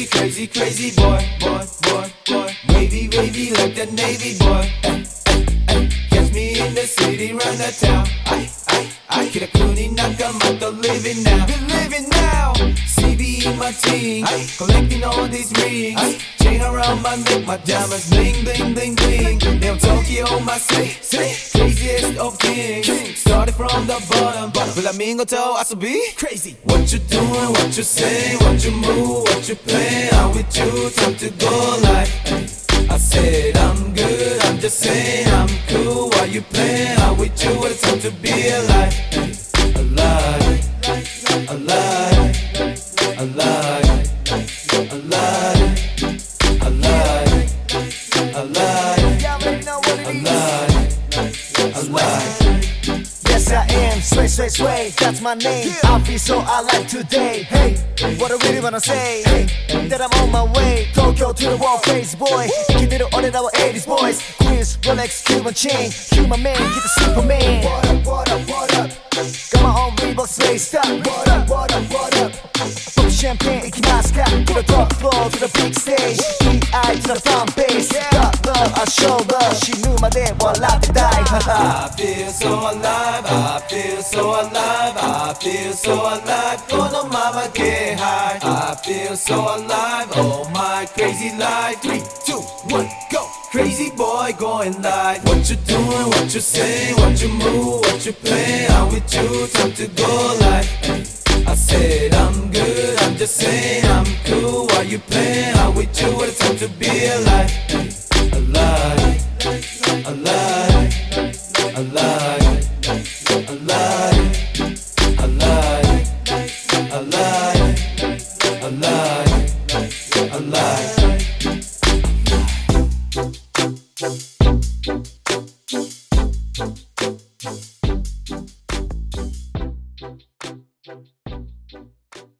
Crazy, crazy, crazy, boy, boy, boy, boy. Wavy, wavy like the Navy boy. Ay, ay, ay. Catch me in the city, run the town. I, I, I. get a booty knock on kuni nakamoto, living now. Been living now. CB in my team. Collecting all these rings. Ay, chain around my neck, my diamonds bling, bling, bling, bling. Damn Tokyo, my city. Craziest of kings. Started from the bottom, but flamingo to be Crazy. What you doing? What you say? What you move? What you play? I'm with you. Time to go like. I said I'm good. I'm just saying I'm cool. While you playing, I'm with you. It's time to be alive, alive, alive, alive, alive, Yes, I am. Sway, sway, sway. That's my name. I feel so alive today. Hey, what I really wanna say. Hey, that I'm on my way. Tokyo to the world, face boy. 이기대로 어린 our 80s boys. Quiz, Rolex, Cuban chain. Human man, get the Superman. What up, what up, what up? Got my own Reebok slay stop. What up, what up, what up? Pop champagne, ikimaska. To the top floor, to the big stage. EI to the front base. Got love, I show love. Die. I feel so alive, I feel so alive, I feel so alive. Oh no, mama, get high. I feel so alive, oh my crazy life. Three, two, one, go. Crazy boy going live. What you doing? What you say? What you move? What you play? I'm with you. Time to go live. I said I'm good just saying I'm cool. While you playing Are we you? What time to be alive, alive, alive, alive, alive, alive, alive, alive, alive. Thank you.